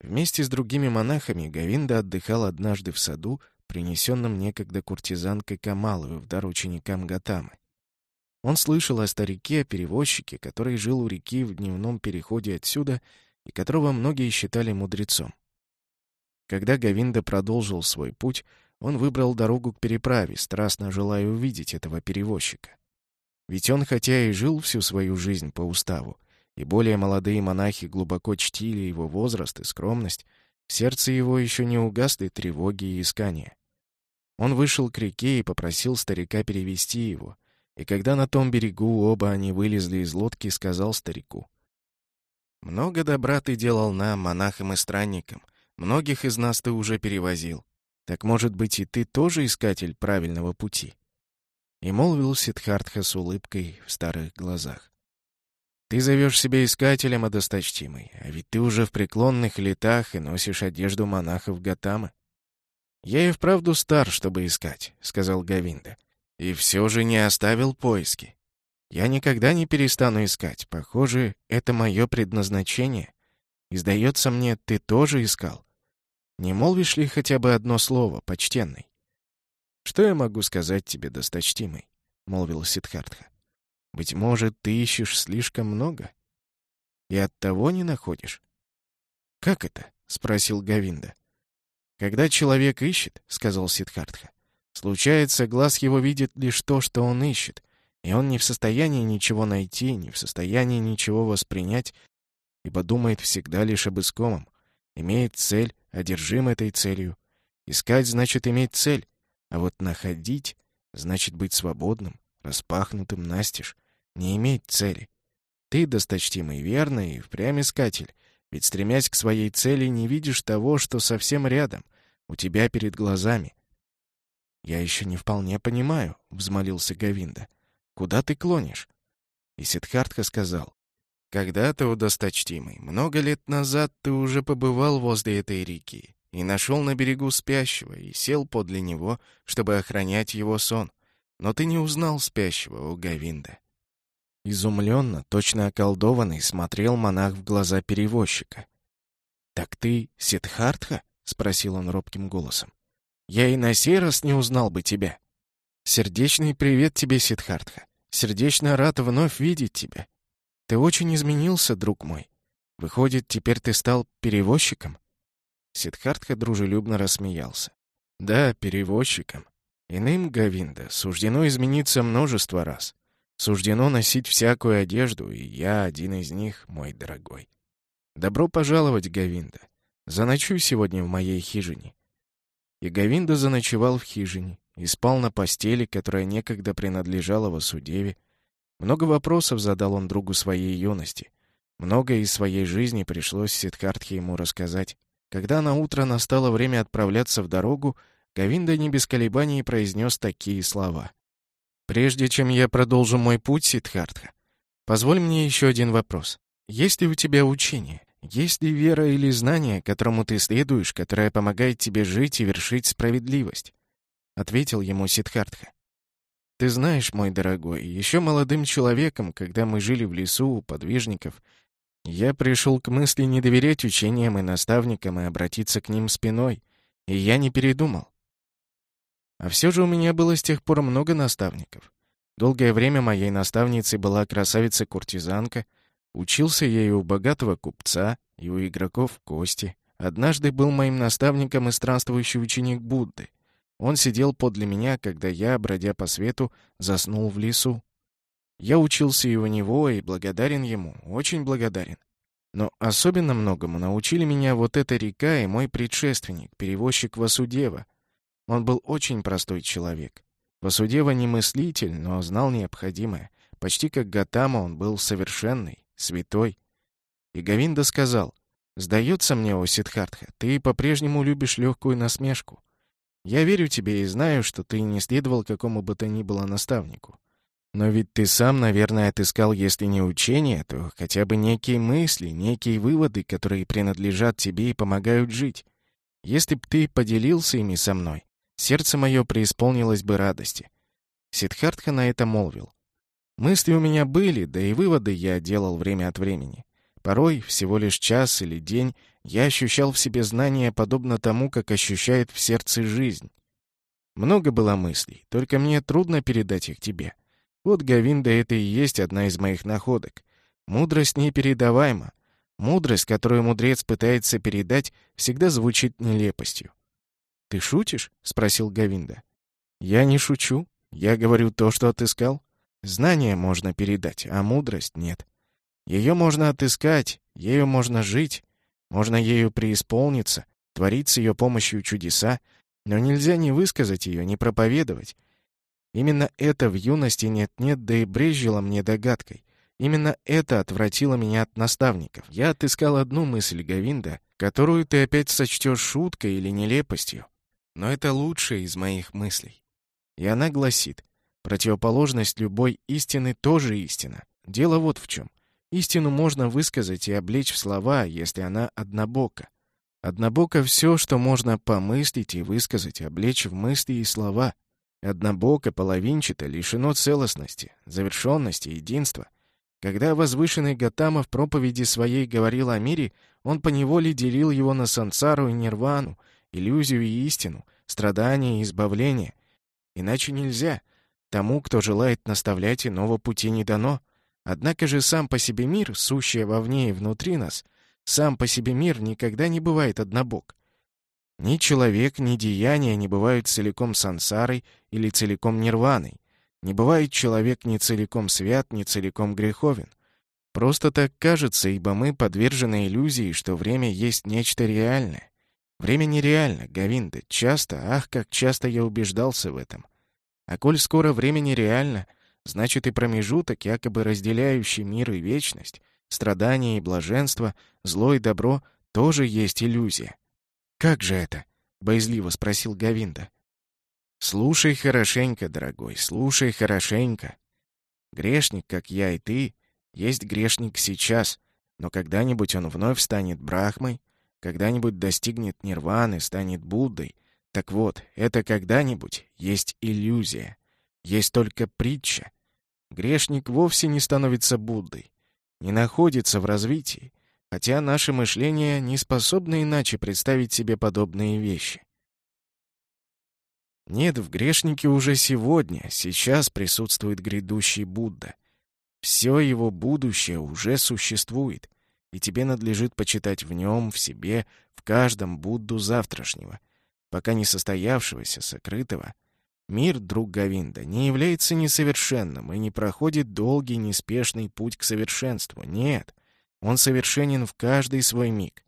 Вместе с другими монахами Гавинда отдыхал однажды в саду, принесенным некогда куртизанкой Камаловой в дар ученикам Гатамы. Он слышал о старике, перевозчике, который жил у реки в дневном переходе отсюда и которого многие считали мудрецом. Когда Гавинда продолжил свой путь, он выбрал дорогу к переправе, страстно желая увидеть этого перевозчика. Ведь он, хотя и жил всю свою жизнь по уставу, и более молодые монахи глубоко чтили его возраст и скромность, в сердце его еще не угасли тревоги и искания. Он вышел к реке и попросил старика перевести его. И когда на том берегу оба они вылезли из лодки, сказал старику. «Много добра ты делал нам, монахам и странникам. Многих из нас ты уже перевозил. Так, может быть, и ты тоже искатель правильного пути?» И молвил Сидхартха с улыбкой в старых глазах. «Ты зовешь себя искателем, а досточтимый, а ведь ты уже в преклонных летах и носишь одежду монахов Гатамы. «Я и вправду стар, чтобы искать», — сказал Гавинда. «И все же не оставил поиски. Я никогда не перестану искать. Похоже, это мое предназначение. И, сдается мне, ты тоже искал. Не молвишь ли хотя бы одно слово, почтенный?» «Что я могу сказать тебе, досточтимый?» — молвил Сидхартха. «Быть может, ты ищешь слишком много? И от того не находишь?» «Как это?» — спросил Гавинда. «Когда человек ищет, — сказал Сидхартха, — случается, глаз его видит лишь то, что он ищет, и он не в состоянии ничего найти, не в состоянии ничего воспринять, ибо думает всегда лишь об искомом, имеет цель, одержим этой целью. Искать значит иметь цель, а вот находить значит быть свободным, распахнутым настежь, не иметь цели. Ты, досточтимый, верный и впрямь искатель, ведь, стремясь к своей цели, не видишь того, что совсем рядом, у тебя перед глазами. «Я еще не вполне понимаю», — взмолился Гавинда. «Куда ты клонишь?» И Сидхартха сказал. «Когда-то, о досточтимый, много лет назад ты уже побывал возле этой реки и нашел на берегу спящего и сел подле него, чтобы охранять его сон. Но ты не узнал спящего, о Гавинда». Изумленно, точно околдованный, смотрел монах в глаза перевозчика. «Так ты Сидхартха?» — спросил он робким голосом. Я и на сей раз не узнал бы тебя. Сердечный привет тебе, Сидхартха. Сердечно рад вновь видеть тебя. Ты очень изменился, друг мой. Выходит, теперь ты стал перевозчиком? Сидхартха дружелюбно рассмеялся. Да, перевозчиком. Иным, Гавинда, суждено измениться множество раз. Суждено носить всякую одежду, и я один из них, мой дорогой. Добро пожаловать, Гавинда. Заночуй сегодня в моей хижине. И Гавинда заночевал в хижине и спал на постели, которая некогда принадлежала Васудеве. Много вопросов задал он другу своей юности. Многое из своей жизни пришлось Сидхартхе ему рассказать. Когда на утро настало время отправляться в дорогу, Гавинда не без колебаний произнес такие слова. «Прежде чем я продолжу мой путь, Сидхартха, позволь мне еще один вопрос. Есть ли у тебя учение? Есть ли вера или знание, которому ты следуешь, которое помогает тебе жить и вершить справедливость? Ответил ему Сидхартха. Ты знаешь, мой дорогой, еще молодым человеком, когда мы жили в лесу у подвижников, я пришел к мысли не доверять учениям и наставникам и обратиться к ним спиной, и я не передумал. А все же у меня было с тех пор много наставников. Долгое время моей наставницей была красавица-куртизанка — Учился я и у богатого купца, и у игроков кости. Однажды был моим наставником и странствующий ученик Будды. Он сидел подле меня, когда я, бродя по свету, заснул в лесу. Я учился и у него, и благодарен ему, очень благодарен. Но особенно многому научили меня вот эта река и мой предшественник, перевозчик Васудева. Он был очень простой человек. Васудева не мыслитель, но знал необходимое. Почти как Гатама он был совершенный святой. И Гавинда сказал, «Сдается мне, о Сидхартха, ты по-прежнему любишь легкую насмешку. Я верю тебе и знаю, что ты не следовал какому бы то ни было наставнику. Но ведь ты сам, наверное, отыскал, если не учение, то хотя бы некие мысли, некие выводы, которые принадлежат тебе и помогают жить. Если б ты поделился ими со мной, сердце мое преисполнилось бы радости». Сидхартха на это молвил. Мысли у меня были, да и выводы я делал время от времени. Порой, всего лишь час или день, я ощущал в себе знания, подобно тому, как ощущает в сердце жизнь. Много было мыслей, только мне трудно передать их тебе. Вот Гавинда — это и есть одна из моих находок. Мудрость непередаваема. Мудрость, которую мудрец пытается передать, всегда звучит нелепостью. «Ты шутишь?» — спросил Гавинда. «Я не шучу. Я говорю то, что отыскал. Знание можно передать, а мудрость нет. Ее можно отыскать, ею можно жить, можно ею преисполниться, творить с ее помощью чудеса, но нельзя ни высказать ее, ни проповедовать. Именно это в юности нет-нет, да и брезжило мне догадкой. Именно это отвратило меня от наставников. Я отыскал одну мысль, Гавинда, которую ты опять сочтешь шуткой или нелепостью. Но это лучшая из моих мыслей. И она гласит, Противоположность любой истины тоже истина. Дело вот в чем. Истину можно высказать и облечь в слова, если она однобока. Однобоко все, что можно помыслить и высказать, облечь в мысли и слова. Однобоко, половинчато, лишено целостности, завершенности, единства. Когда возвышенный Гатама в проповеди своей говорил о мире, он поневоле делил его на сансару и нирвану, иллюзию и истину, страдания и избавление. Иначе нельзя — Тому, кто желает наставлять, иного пути не дано. Однако же сам по себе мир, сущий вовне и внутри нас, сам по себе мир никогда не бывает однобок. Ни человек, ни деяния не бывают целиком сансарой или целиком нирваной. Не бывает человек ни целиком свят, ни целиком греховен. Просто так кажется, ибо мы подвержены иллюзии, что время есть нечто реальное. Время нереально, Гавинда. Часто, ах, как часто я убеждался в этом. А коль скоро время нереально, значит и промежуток, якобы разделяющий мир и вечность, страдания и блаженство, зло и добро, тоже есть иллюзия. «Как же это?» — боязливо спросил Гавинда. «Слушай хорошенько, дорогой, слушай хорошенько. Грешник, как я и ты, есть грешник сейчас, но когда-нибудь он вновь станет Брахмой, когда-нибудь достигнет нирваны, станет Буддой, так вот, это когда-нибудь есть иллюзия, есть только притча. Грешник вовсе не становится Буддой, не находится в развитии, хотя наше мышление не способно иначе представить себе подобные вещи. Нет, в грешнике уже сегодня, сейчас присутствует грядущий Будда. Все его будущее уже существует, и тебе надлежит почитать в нем, в себе, в каждом Будду завтрашнего, пока не состоявшегося, сокрытого. Мир, друг Гавинда, не является несовершенным и не проходит долгий, неспешный путь к совершенству. Нет, он совершенен в каждый свой миг.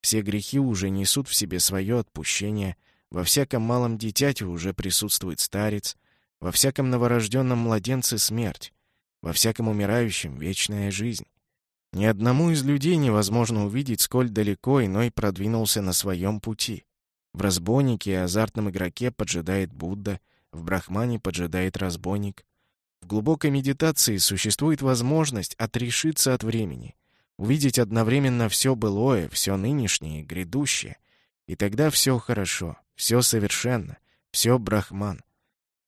Все грехи уже несут в себе свое отпущение, во всяком малом дитяте уже присутствует старец, во всяком новорожденном младенце смерть, во всяком умирающем вечная жизнь. Ни одному из людей невозможно увидеть, сколь далеко иной продвинулся на своем пути. В разбойнике и азартном игроке поджидает Будда, в брахмане поджидает разбойник. В глубокой медитации существует возможность отрешиться от времени, увидеть одновременно все былое, все нынешнее грядущее, и тогда все хорошо, все совершенно, все брахман.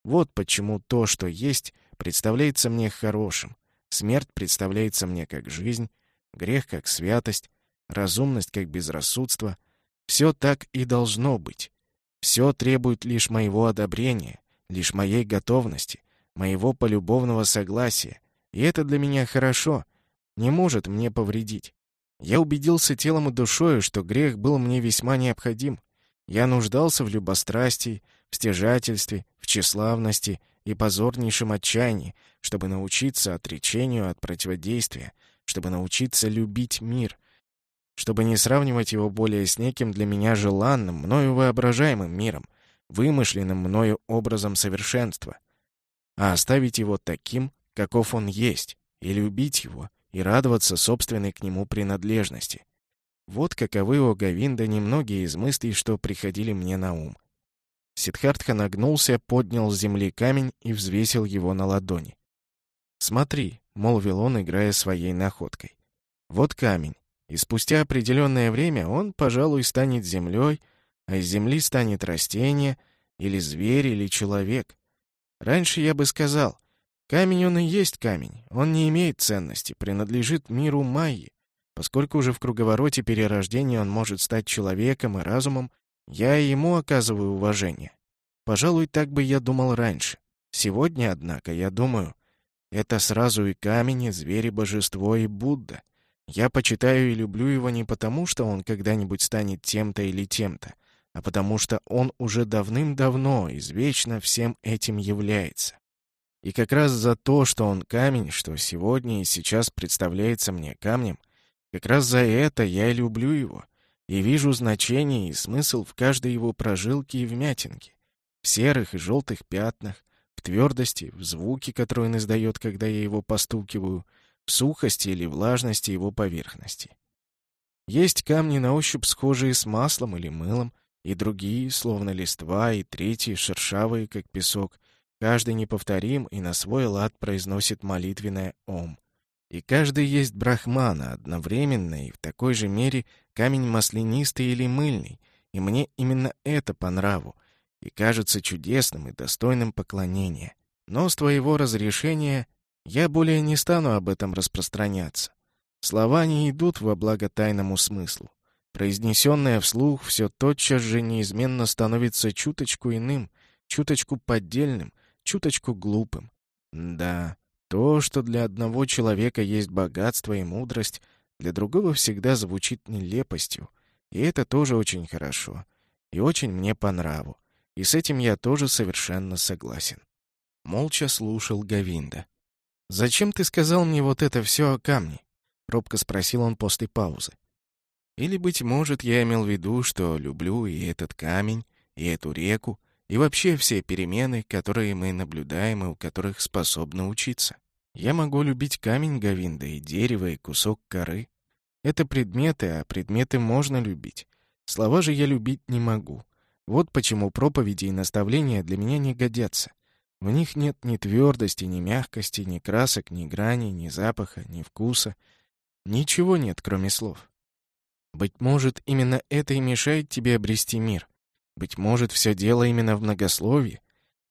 Вот почему то, что есть, представляется мне хорошим, смерть представляется мне как жизнь, грех как святость, разумность как безрассудство. Все так и должно быть. Все требует лишь моего одобрения, лишь моей готовности, моего полюбовного согласия. И это для меня хорошо, не может мне повредить. Я убедился телом и душою, что грех был мне весьма необходим. Я нуждался в любострастии, в стяжательстве, в тщеславности и позорнейшем отчаянии, чтобы научиться отречению от противодействия, чтобы научиться любить мир, чтобы не сравнивать его более с неким для меня желанным, мною воображаемым миром, вымышленным мною образом совершенства, а оставить его таким, каков он есть, и любить его, и радоваться собственной к нему принадлежности. Вот каковы у Гавинда немногие из мыслей, что приходили мне на ум. Сидхартха нагнулся, поднял с земли камень и взвесил его на ладони. «Смотри», — молвил он, играя своей находкой. «Вот камень, и спустя определенное время он, пожалуй, станет землей, а из земли станет растение, или зверь, или человек. Раньше я бы сказал, камень он и есть камень, он не имеет ценности, принадлежит миру Майи. Поскольку уже в круговороте перерождения он может стать человеком и разумом, я и ему оказываю уважение. Пожалуй, так бы я думал раньше. Сегодня, однако, я думаю, это сразу и камень, и зверь, и божество, и Будда. Я почитаю и люблю его не потому, что он когда-нибудь станет тем-то или тем-то, а потому что он уже давным-давно извечно всем этим является. И как раз за то, что он камень, что сегодня и сейчас представляется мне камнем, как раз за это я и люблю его, и вижу значение и смысл в каждой его прожилке и вмятинке, в серых и желтых пятнах, в твердости, в звуке, который он издает, когда я его постукиваю, в сухости или влажности его поверхности. Есть камни на ощупь схожие с маслом или мылом, и другие, словно листва, и третьи, шершавые, как песок. Каждый неповторим и на свой лад произносит молитвенное «Ом». И каждый есть брахмана одновременно и в такой же мере камень маслянистый или мыльный, и мне именно это по нраву, и кажется чудесным и достойным поклонения. Но с твоего разрешения я более не стану об этом распространяться. Слова не идут во благо тайному смыслу. Произнесенное вслух все тотчас же неизменно становится чуточку иным, чуточку поддельным, чуточку глупым. Да, то, что для одного человека есть богатство и мудрость, для другого всегда звучит нелепостью. И это тоже очень хорошо. И очень мне по нраву. И с этим я тоже совершенно согласен. Молча слушал Гавинда. «Зачем ты сказал мне вот это все о камне?» — робко спросил он после паузы. «Или, быть может, я имел в виду, что люблю и этот камень, и эту реку, и вообще все перемены, которые мы наблюдаем и у которых способны учиться. Я могу любить камень Гавинда и дерево, и кусок коры. Это предметы, а предметы можно любить. Слова же я любить не могу. Вот почему проповеди и наставления для меня не годятся. В них нет ни твердости, ни мягкости, ни красок, ни грани, ни запаха, ни вкуса. Ничего нет, кроме слов. Быть может, именно это и мешает тебе обрести мир. Быть может, все дело именно в многословии.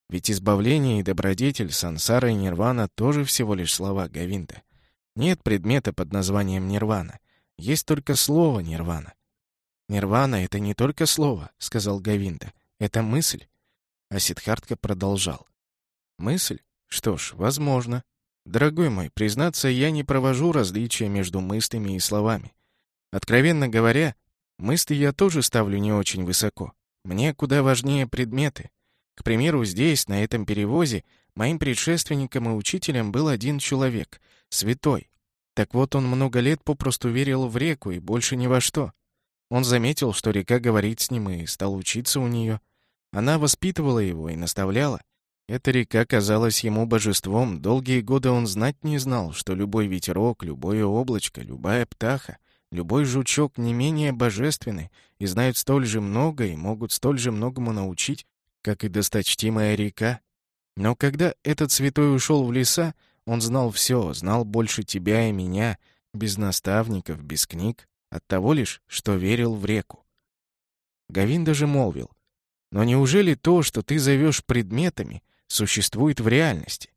Ведь избавление и добродетель, сансара и нирвана тоже всего лишь слова Гавинда. Нет предмета под названием нирвана. Есть только слово нирвана. «Нирвана — это не только слово», — сказал Гавинда. «Это мысль. А Сидхартка продолжал. Мысль? Что ж, возможно. Дорогой мой, признаться, я не провожу различия между мыслями и словами. Откровенно говоря, мысли я тоже ставлю не очень высоко. Мне куда важнее предметы. К примеру, здесь, на этом перевозе, моим предшественником и учителем был один человек — святой. Так вот, он много лет попросту верил в реку и больше ни во что. Он заметил, что река говорит с ним, и стал учиться у нее. Она воспитывала его и наставляла. Эта река казалась ему божеством. Долгие годы он знать не знал, что любой ветерок, любое облачко, любая птаха, любой жучок не менее божественны и знают столь же много и могут столь же многому научить, как и досточтимая река. Но когда этот святой ушел в леса, он знал все, знал больше тебя и меня, без наставников, без книг, от того лишь, что верил в реку. Гавин даже молвил, «Но неужели то, что ты зовешь предметами, существует в реальности?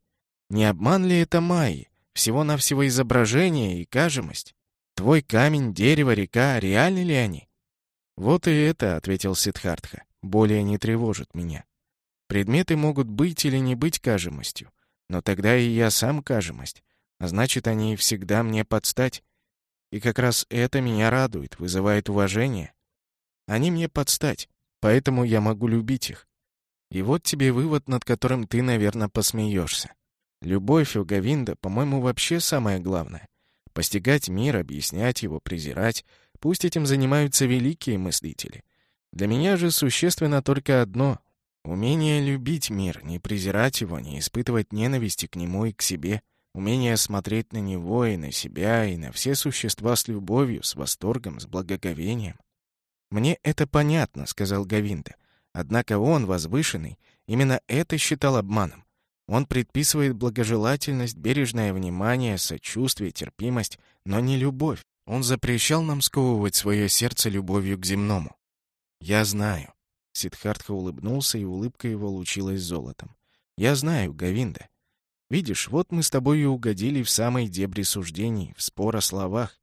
Не обман ли это Майи, всего-навсего изображение и кажемость? Твой камень, дерево, река, реальны ли они?» «Вот и это», — ответил Сидхартха, — «более не тревожит меня. Предметы могут быть или не быть кажемостью, но тогда и я сам кажемость, а значит, они всегда мне подстать. И как раз это меня радует, вызывает уважение. Они мне подстать, поэтому я могу любить их. И вот тебе вывод, над которым ты, наверное, посмеешься. Любовь у Гавинда, по-моему, вообще самое главное. Постигать мир, объяснять его, презирать. Пусть этим занимаются великие мыслители. Для меня же существенно только одно Умение любить мир, не презирать его, не испытывать ненависти к нему и к себе. Умение смотреть на него и на себя, и на все существа с любовью, с восторгом, с благоговением. «Мне это понятно», — сказал Гавинда. Однако он, возвышенный, именно это считал обманом. Он предписывает благожелательность, бережное внимание, сочувствие, терпимость, но не любовь. Он запрещал нам сковывать свое сердце любовью к земному. Я знаю. Сидхартха улыбнулся, и улыбка его лучилась золотом. «Я знаю, Гавинда. Видишь, вот мы с тобой и угодили в самой дебри суждений, в спор о словах.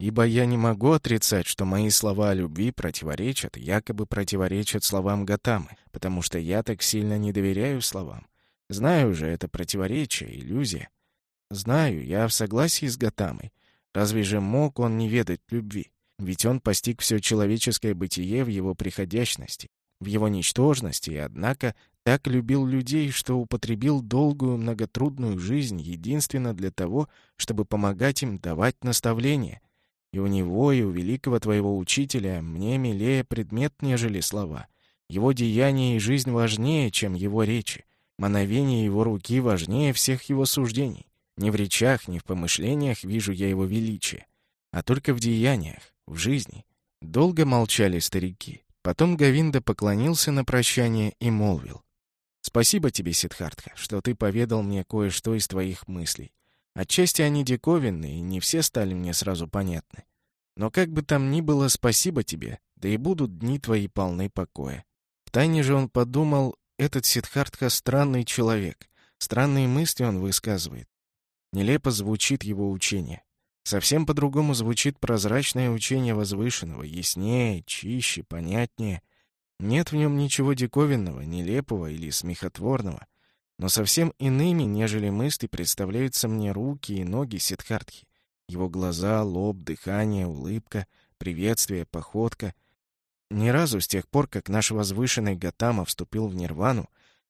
Ибо я не могу отрицать, что мои слова о любви противоречат, якобы противоречат словам Гатамы, потому что я так сильно не доверяю словам. Знаю же, это противоречие, иллюзия. Знаю, я в согласии с Гатамой. Разве же мог он не ведать любви? Ведь он постиг все человеческое бытие в его приходящности в его ничтожности, и однако так любил людей, что употребил долгую многотрудную жизнь единственно для того, чтобы помогать им давать наставления. И у него, и у великого твоего учителя мне милее предмет, нежели слова. Его деяния и жизнь важнее, чем его речи. Мановение его руки важнее всех его суждений. Ни в речах, ни в помышлениях вижу я его величие, а только в деяниях, в жизни. Долго молчали старики. Потом Гавинда поклонился на прощание и молвил. «Спасибо тебе, Сидхартха, что ты поведал мне кое-что из твоих мыслей. Отчасти они диковинные, и не все стали мне сразу понятны. Но как бы там ни было, спасибо тебе, да и будут дни твои полны покоя». Втайне же он подумал, этот Сидхартха странный человек, странные мысли он высказывает. Нелепо звучит его учение. Совсем по-другому звучит прозрачное учение возвышенного, яснее, чище, понятнее. Нет в нем ничего диковинного, нелепого или смехотворного, но совсем иными, нежели мысли, представляются мне руки и ноги Сидхартхи. Его глаза, лоб, дыхание, улыбка, приветствие, походка. Ни разу с тех пор, как наш возвышенный Гатама вступил в нирвану,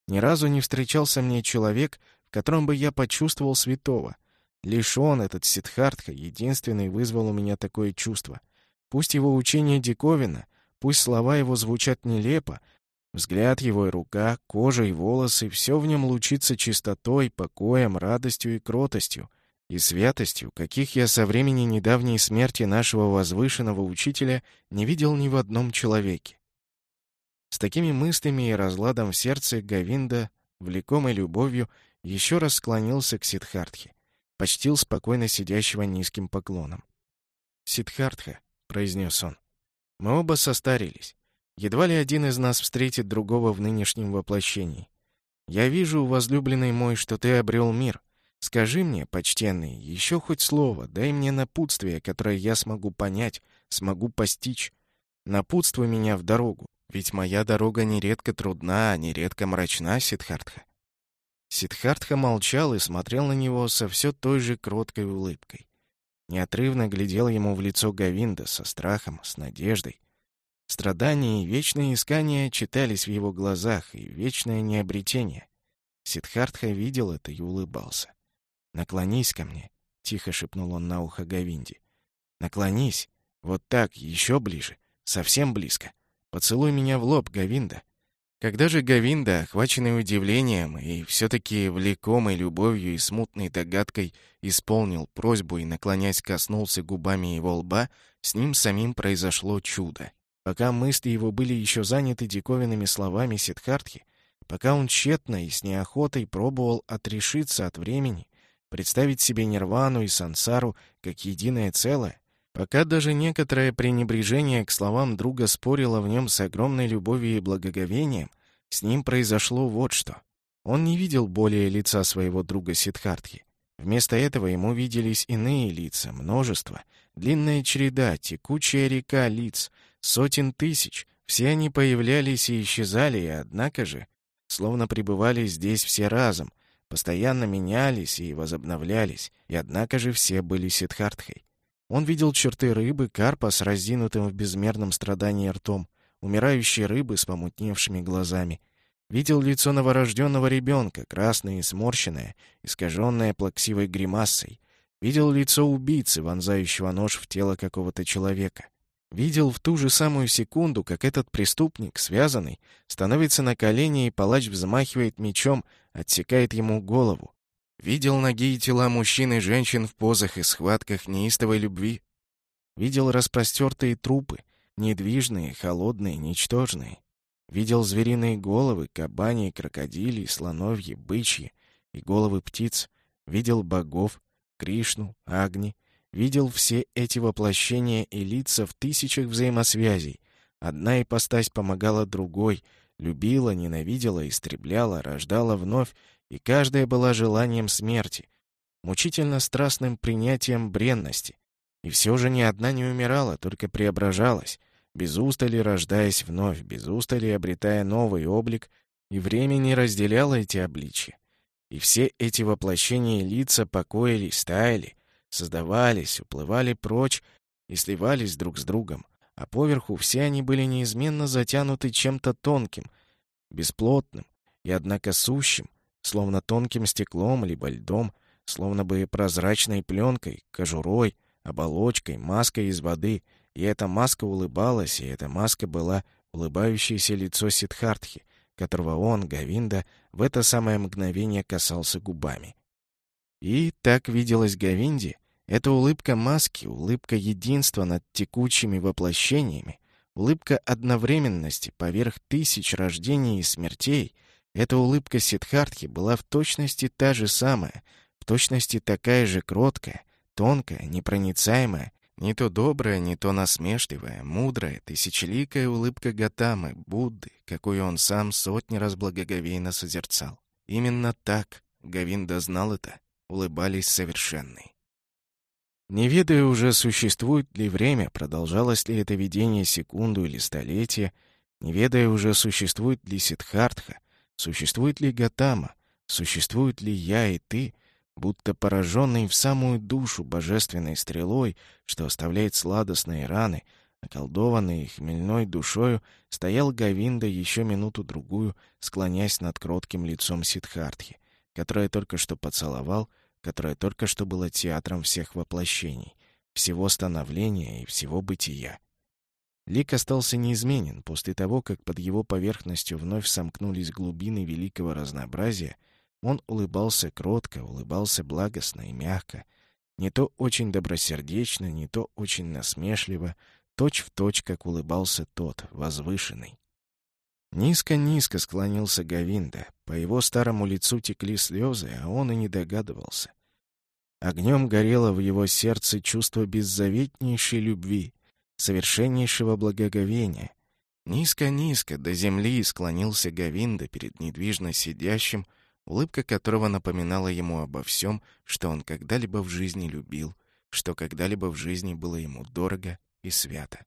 ни разу не встречался мне человек, в котором бы я почувствовал святого, Лишь он, этот Сидхартха, единственный вызвал у меня такое чувство. Пусть его учение диковина, пусть слова его звучат нелепо, взгляд его и рука, кожа и волосы — все в нем лучится чистотой, покоем, радостью и кротостью, и святостью, каких я со времени недавней смерти нашего возвышенного учителя не видел ни в одном человеке. С такими мыслями и разладом в сердце Гавинда, влекомой любовью, еще раз склонился к Сидхартхе почтил спокойно сидящего низким поклоном. «Сидхартха», — произнес он, — «мы оба состарились. Едва ли один из нас встретит другого в нынешнем воплощении. Я вижу, возлюбленный мой, что ты обрел мир. Скажи мне, почтенный, еще хоть слово, дай мне напутствие, которое я смогу понять, смогу постичь. Напутствуй меня в дорогу, Ведь моя дорога нередко трудна, нередко мрачна, Сидхартха. Сидхартха молчал и смотрел на него со все той же кроткой улыбкой. Неотрывно глядел ему в лицо Гавинда со страхом, с надеждой. Страдания и вечные искания читались в его глазах, и вечное необретение. Сидхартха видел это и улыбался. «Наклонись ко мне», — тихо шепнул он на ухо Гавинде. «Наклонись. Вот так, еще ближе. Совсем близко. Поцелуй меня в лоб, Гавинда». Когда же Гавинда, охваченный удивлением и все-таки влекомой любовью и смутной догадкой, исполнил просьбу и, наклонясь, коснулся губами его лба, с ним самим произошло чудо. Пока мысли его были еще заняты диковинными словами Сидхартхи, пока он тщетно и с неохотой пробовал отрешиться от времени, представить себе нирвану и сансару как единое целое, пока даже некоторое пренебрежение к словам друга спорило в нем с огромной любовью и благоговением, с ним произошло вот что. Он не видел более лица своего друга Сидхартхи. Вместо этого ему виделись иные лица, множество, длинная череда, текучая река лиц, сотен тысяч. Все они появлялись и исчезали, однако же, словно пребывали здесь все разом, постоянно менялись и возобновлялись, и однако же все были Сидхартхой. Он видел черты рыбы, карпа с раздинутым в безмерном страдании ртом, умирающей рыбы с помутневшими глазами. Видел лицо новорожденного ребенка, красное и сморщенное, искаженное плаксивой гримасой. Видел лицо убийцы, вонзающего нож в тело какого-то человека. Видел в ту же самую секунду, как этот преступник, связанный, становится на колени, и палач взмахивает мечом, отсекает ему голову. Видел ноги и тела мужчин и женщин в позах и схватках неистовой любви. Видел распростертые трупы, недвижные, холодные, ничтожные. Видел звериные головы, кабани, крокодили, слоновьи, бычьи и головы птиц. Видел богов, Кришну, Агни, видел все эти воплощения и лица в тысячах взаимосвязей. Одна ипостась помогала другой, любила, ненавидела, истребляла, рождала вновь, и каждая была желанием смерти, мучительно страстным принятием бренности. И все же ни одна не умирала, только преображалась, без устали рождаясь вновь, без устали обретая новый облик, и время не разделяло эти обличья. И все эти воплощения лица покоились, таяли, создавались, уплывали прочь и сливались друг с другом, а поверху все они были неизменно затянуты чем-то тонким, бесплотным и, однако, сущим, словно тонким стеклом либо льдом, словно бы прозрачной пленкой, кожурой, оболочкой, маской из воды, и эта маска улыбалась, и эта маска была улыбающееся лицо Сидхартхи, которого он, Гавинда, в это самое мгновение касался губами. И так виделась Гавинде эта улыбка маски, улыбка единства над текучими воплощениями, улыбка одновременности поверх тысяч рождений и смертей, эта улыбка Сидхартхи была в точности та же самая, в точности такая же кроткая, тонкая, непроницаемая, не то добрая, не то насмешливая, мудрая, тысячеликая улыбка Гатамы, Будды, какую он сам сотни раз благоговейно созерцал. Именно так, Гавинда знал это, улыбались совершенные. Не ведая уже, существует ли время, продолжалось ли это видение секунду или столетие, не ведая уже, существует ли Сидхартха, существует ли Гатама, существует ли я и ты, будто пораженный в самую душу божественной стрелой, что оставляет сладостные раны, околдованный хмельной душою, стоял Гавинда еще минуту-другую, склонясь над кротким лицом Сидхартхи, которое только что поцеловал — которое только что было театром всех воплощений, всего становления и всего бытия. Лик остался неизменен после того, как под его поверхностью вновь сомкнулись глубины великого разнообразия, он улыбался кротко, улыбался благостно и мягко, не то очень добросердечно, не то очень насмешливо, точь в точь, как улыбался тот, возвышенный. Низко-низко склонился Гавинда. По его старому лицу текли слезы, а он и не догадывался. Огнем горело в его сердце чувство беззаветнейшей любви, совершеннейшего благоговения. Низко-низко до земли склонился Гавинда перед недвижно сидящим, улыбка которого напоминала ему обо всем, что он когда-либо в жизни любил, что когда-либо в жизни было ему дорого и свято.